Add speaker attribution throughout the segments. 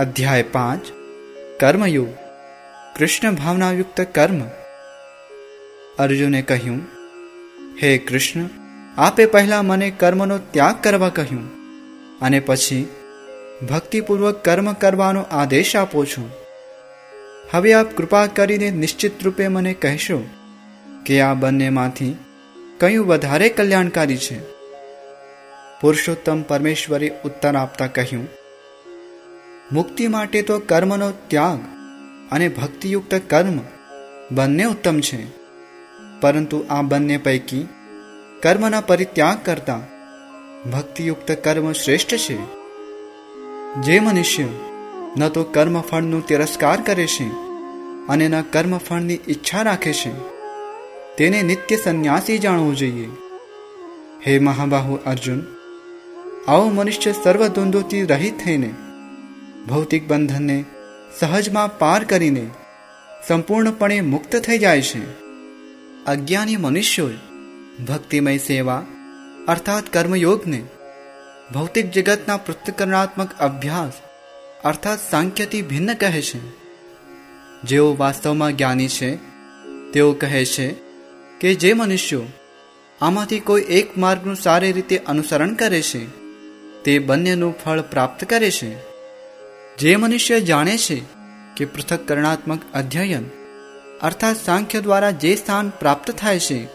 Speaker 1: અધ્યાય પાંચ, કર્મયોગ. કૃષ્ણ ભાવનાયુક્ત કર્મ. અર્જુને કહ્યું, હે કૃષ્ણ, આપે પહેલા મને કર્મનો ત્યાગ કરવા કહ્યું અને પછી ભક્તિપૂર્વક કર્મ કરવાનો આદેશ આપો છો. હવે આપ કૃપા કરીને નિશ્ચિત રૂપે મને કહેશો કે આ બંનેમાંથી કયું વધારે કલ્યાણકારી છે. પુરુષોત્તમ પરમેશ્વરે ઉત્તર આપતા કહ્યું મુક્તિ માટે તો કર્મનો ત્યાગ અને ભક્તિયુક્ત કર્મ બંને ઉત્તમ છે. પરંતુ આ બંને પૈકી કર્મના પરિત્યાગ કરતા ભક્તિયુક્ત કર્મ શ્રેષ્ઠ છે. જે મનુષ્ય ન તો કર્મફળનો તિરસ્કાર કરે છે અને ન કર્મફળની ઈચ્છા રાખે છે, તેને નિત્ય સંન્યાસી જાણવું જોઈએ. હે મહાબાહુ અર્જુન, આવો મનુષ્ય સર્વદ્વંદોથી રહિત થઈને ભૌતિક બંધનને સહજમાં પાર કરીને સંપૂર્ણપણે મુક્ત થઈ જાય છે. અજ્ઞાની મનુષ્યોએ ભક્તિમય સેવા અર્થાત કર્મયોગને ભૌતિક જગતના પૃથ્થકરણાત્મક અભ્યાસ અર્થાત સાંખ્યથી ભિન્ન કહે છે. જેઓ વાસ્તવમાં જ્ઞાની છે, તેઓ કહે છે કે જે મનુષ્યો આમાંથી કોઈ એક માર્ગનું સારી રીતે અનુસરણ કરે છે, તે બંનેનું ફળ પ્રાપ્ત કરે છે. જે મનુષ્ય જાણે છે કે પૃથક્કરણાત્મક અધ્યયન, અર્થાત સાંખ્ય દ્વારા જે સ્થાન પ્રાપ્ત થાય છે,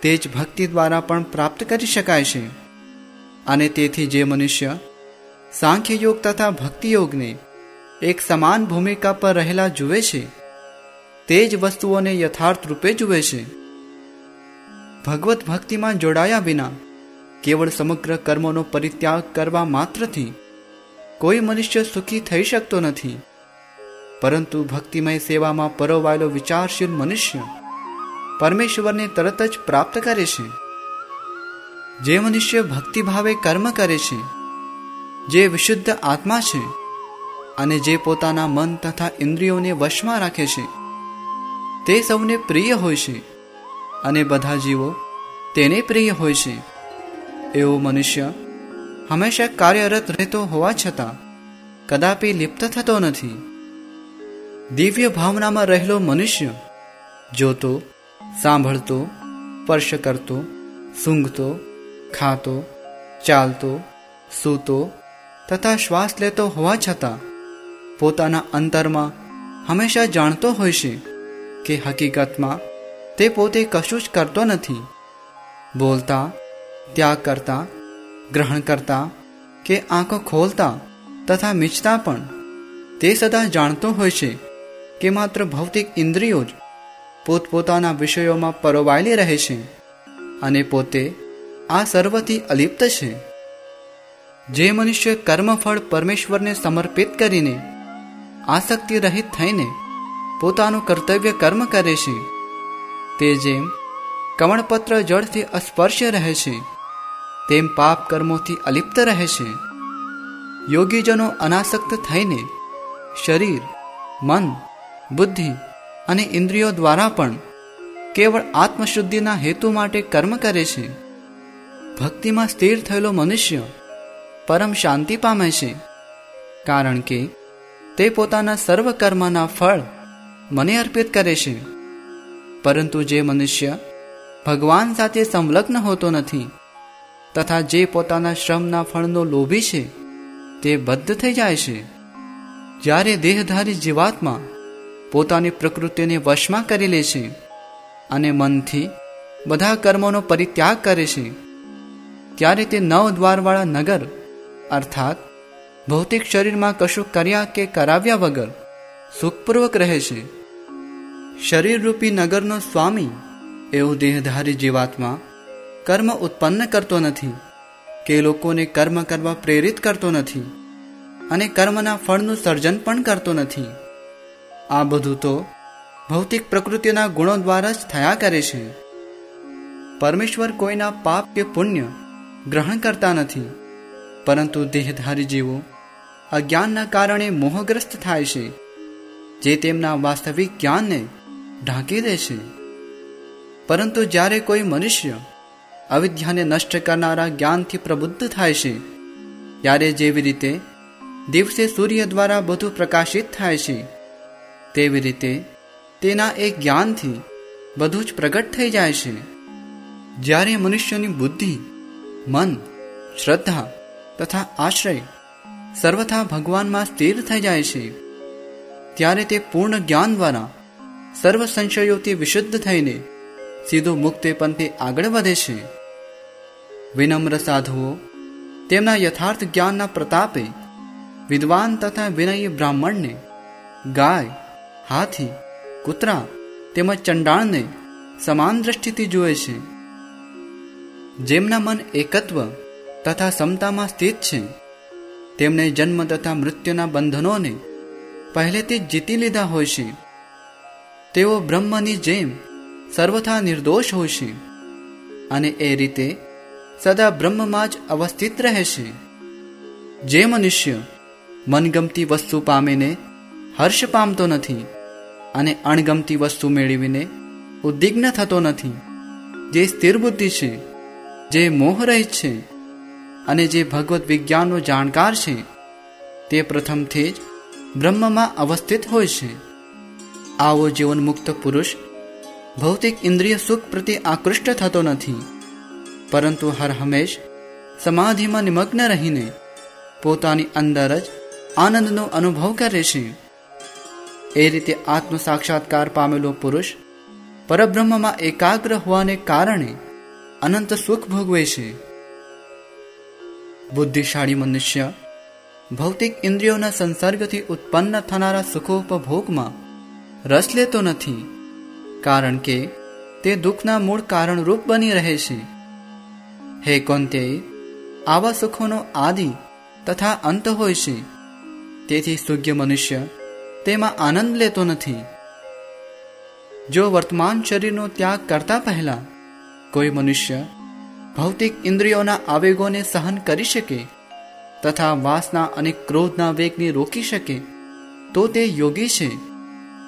Speaker 1: તે જ ભક્તિ દ્વારા પણ પ્રાપ્ત કરી શકાય છે. અને તેથી જે મનુષ્ય સાંખ્ય યોગ તથા ભક્તિ યોગને એક સમાન ભૂમિકા પર રહેલા જુએ છે, તે જ વસ્તુઓને યથાર્થ રૂપે જુએ છે. ભગવત ભક્તિમાં જોડાયા વિના કેવળ સમગ્ર કર્મોનો પરિત્યાગ કરવા માત્રથી કોઈ મનુષ્ય સુખી થઈ શકતો નથી. પરંતુ ભક્તિમય સેવામાં પરોવાયેલો વિચારશીલ મનુષ્ય પરમેશ્વરને તરત જ પ્રાપ્ત કરે છે. જે મનુષ્ય ભક્તિભાવે કર્મ કરે છે, જે વિશુદ્ધ આત્મા છે અને જે પોતાના મન તથા ઇન્દ્રિયોને વશમાં રાખે છે, તે સૌને પ્રિય હોય છે અને બધા જીવો તેને પ્રિય હોય છે. એવો મનુષ્ય હંમેશા કાર્યરત રહેતો હોવા છતાં કદાપી લિપ્ત થતો નથી દિવ્ય ભાવનામાં રહેલો મનુષ્ય જોતો સાંભળતો સ્પર્શ કરતો સૂંઘતો ખાતો ચાલતો સૂતો તથા શ્વાસ લેતો હોવા છતાં પોતાના અંતરમાં હંમેશા જાણતો હોય છે કે હકીકતમાં તે પોતે કશું જ કરતો નથી બોલતા ત્યાગ કરતા ગ્રહણ કરતા કે આંખો ખોલતા તથા મીચતા પણ, તે સદા જાણતો હોય છે કે માત્ર ભૌતિક ઇન્દ્રિયો જ પોતપોતાના વિષયોમાં પરોવાયેલી રહે છે અને પોતે આ સર્વથી અલિપ્ત છે. જે મનુષ્ય કર્મફળ પરમેશ્વરને સમર્પિત કરીને આસક્તિ રહિત થઈને પોતાનું કર્તવ્ય કર્મ કરે છે, તે જેમ કમળપત્ર જળથી અસ્પર્શ્ય રહે છે. તેમ પાપ કર્મોથી અલિપ્ત રહે છે. યોગીજનો અનાસક્ત થઈને શરીર, મન, બુદ્ધિ અને ઇન્દ્રિયો દ્વારા પણ કેવળ આત્મશુદ્ધિના હેતુ માટે કર્મ કરે છે. ભક્તિમાં સ્થિર થયેલો મનુષ્ય પરમ શાંતિ પામે છે. કારણ કે તે પોતાના સર્વ કર્મના ફળ મને અર્પિત કરે છે. પરંતુ જે મનુષ્ય ભગવાન સાથે સંલગ્ન હોતો નથી તથા જે પોતાના શ્રમના ફળનો લોભી છે, તે બદ્ધ થઈ જાય છે. જ્યારે દેહધારી જીવાત્મા પોતાની પ્રકૃતિને વશમાં કરી લે છે અને મનથી બધા કર્મોનો પરિત્યાગ કરે છે, ત્યારે તે નવ દ્વારવાળા નગર, અર્થાત ભૌતિક શરીરમાં કશું કર્યા કે કરાવ્યા વગર સુખપૂર્વક રહે છે. શરીરરૂપી નગરનો સ્વામી એવું દેહધારી જીવાત્મા કર્મ ઉત્પન્ન કરતો નથી. કે લોકોને કર્મ કરવા પ્રેરિત કરતો નથી અને કર્મના ફળનું સર્જન પણ કરતો નથી. આ બધું તો ભૌતિક પ્રકૃતિના ગુણો દ્વારા જ થયા કરે છે. પરમેશ્વર કોઈના પાપ કે પુણ્ય ગ્રહણ કરતા નથી. પરંતુ દેહધારી જીવો અજ્ઞાનના કારણે મોહગ્રસ્ત થાય છે, જે તેમના વાસ્તવિક જ્ઞાનને ઢાંકી દે છે. પરંતુ જ્યારે કોઈ મનુષ્ય અવિદ્યાને નષ્ટ કરનારા જ્ઞાનથી પ્રબુદ્ધ થાય છે. ત્યારે જેવી રીતે દિવસે સૂર્ય દ્વારા બધું પ્રકાશિત થાય છે, તેવી રીતે તેના એક જ્ઞાનથી બધું જ પ્રગટ થઈ જાય છે. જ્યારે મનુષ્યની બુદ્ધિ, મન, શ્રદ્ધા તથા આશ્રય સર્વથા ભગવાનમાં સ્થિર થઈ જાય છે, ત્યારે તે પૂર્ણ જ્ઞાન દ્વારા સર્વ સંશયોથી વિશુદ્ધ થઈને સીધો મુક્તે પંથે આગળ વધે છે. વિનમ્ર સાધુઓ, તેમના યથાર્થ જ્ઞાનના પ્રતાપે વિદ્વાન તથા વિનયી બ્રાહ્મણને ગાય, હાથી, કૂતરા તેમજ ચંડાળને સમાન દ્રષ્ટિથી જુએ છે. જેમના મન એકત્વ તથા સમતામાં સ્થિત છે તેમણે જન્મ તથા મૃત્યુના બંધનોને પહેલેથી જીતી લીધા હોય છે. તેઓ બ્રહ્મની જેમ સર્વથા નિર્દોષ હોય છે અને એ રીતે સદા બ્રહ્મમાં જ અવસ્થિત રહે છે જે મનુષ્ય મનગમતી વસ્તુ પામીને હર્ષ પામતો નથી અને અણગમતી વસ્તુ મેળવીને ઉદ્વિગ્ન થતો નથી, જે સ્થિર બુદ્ધિ છે, જે મોહરહિત છે અને જે ભગવત વિજ્ઞાનનો જાણકાર છે, તે પ્રથમથી જ બ્રહ્મમાં અવસ્થિત હોય છે. આવો જીવનમુક્ત પુરુષ ભૌતિક ઇન્દ્રિય સુખ પ્રત્યે આકૃષ્ટ થતો નથી. પરંતુ હર હંમેશ સમાધિમાં નિમગ્ન રહીને પોતાની અંદર જ આનંદનો અનુભવ કરે છે. એ રીતે આત્મ સાક્ષાત્કાર પામેલો પુરુષ પરબ્રહ્મમાં એકાગ્ર હોવાને કારણે અનંત સુખ ભોગવે છે. બુદ્ધિશાળી મનુષ્ય ભૌતિક ઇન્દ્રિયોના સંસર્ગથી ઉત્પન્ન થનારા સુખોપભોગમાં રસ લેતો નથી, કારણ કે તે દુઃખના મૂળ કારણરૂપ બની રહે છે. હે કોંતે, આવા સુખોનો આદિ તથા અંત હોય છે. તેથી સુજ્ઞ મનુષ્ય તેમાં આનંદ લેતો નથી. જો વર્તમાન શરીરનો ત્યાગ કરતા પહેલા કોઈ મનુષ્ય ભૌતિક ઇન્દ્રિયોના આવેગોને સહન કરી શકે તથા વાસના અને ક્રોધના વેગને રોકી શકે, તો તે યોગી છે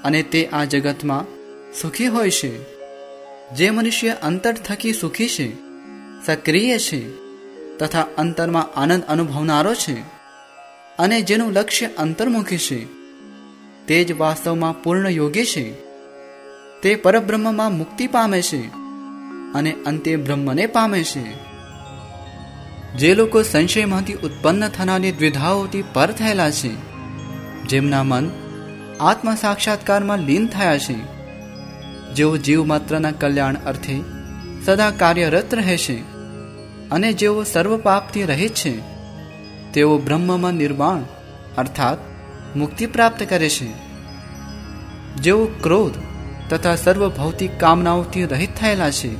Speaker 1: અને તે આ જગતમાં સુખી હોય છે. જે મનુષ્ય અંતર થકી સુખી છે સક્રિય છે તથા અંતરમાં આનંદ અનુભવનારો છે અને જેનું લક્ષ્ય અંતર્મુખી છે. તે જ વાસ્તવમાં પૂર્ણ યોગી છે. તે પરબ્રહ્મમાં મુક્તિ પામે છે અને અંતે બ્રહ્મને પામે છે. જે લોકો સંશયમાંથી ઉત્પન્ન થનારી દ્વિધાઓથી પર થયેલા છે, જેમના મન આત્મ સાક્ષાત્કારમાં લીન થયા છે. જેઓ જીવ માત્રના કલ્યાણ અર્થે સદા કાર્યરત રહે છે અને જેઓ સર્વ પાપથી રહિત છે, તેઓ બ્રહ્મમાં નિર્માણ અર્થાત મુક્તિ પ્રાપ્ત કરે છે. જેઓ ક્રોધ તથા સર્વ ભૌતિક કામનાઓથી રહિત થયેલા છે,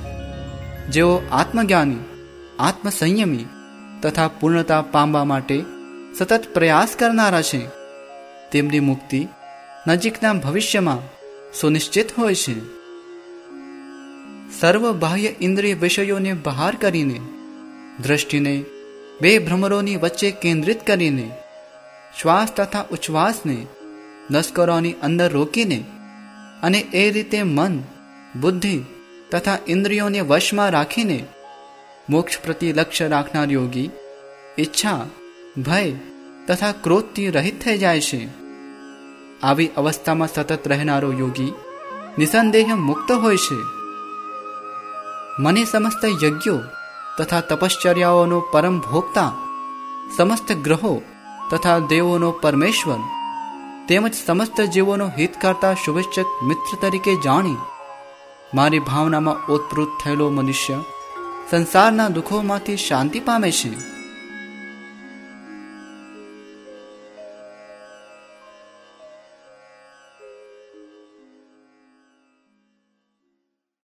Speaker 1: જેઓ આત્મજ્ઞાની, આત્મસંયમી તથા પૂર્ણતા પામવા માટે સતત પ્રયાસ કરનારા છે, તેમની મુક્તિ નજીકના ભવિષ્યમાં સુનિશ્ચિત હોય છે. સર્વ બાહ્ય ઇન્દ્રિય વિષયોને બહાર કરીને દ્રષ્ટિને બે ભ્રમરોની વચ્ચે કેન્દ્રિત કરીને, શ્વાસ તથા ઉચ્છ્વાસને નસ્કરોની અંદર રોકીને અને એ રીતે મન, બુદ્ધિ તથા ઇન્દ્રિયોને વશમાં રાખીને મોક્ષ પ્રતિ લક્ષ્ય રાખનાર યોગી ઈચ્છા, ભય તથા ક્રોધથી રહિત થઈ જાય છે. આવી અવસ્થામાં સતત રહેનારો યોગી નિસંદેહ મુક્ત હોય છે. મને સમસ્ત યજ્ઞો તથા તપશ્ચર્યાઓનો પરમ ભોગતા સમસ્ત ગ્રહો તથા દેવોનો પરમેશ્વર, તેમજ સમસ્ત જીવોનો હિત કરતા શુભેચ્છક મિત્ર તરીકે જાણી, મારી ભાવનામાં ઓતપ્રોત થયેલો મનુષ્ય સંસારના દુઃખોમાંથી શાંતિ પામે છે.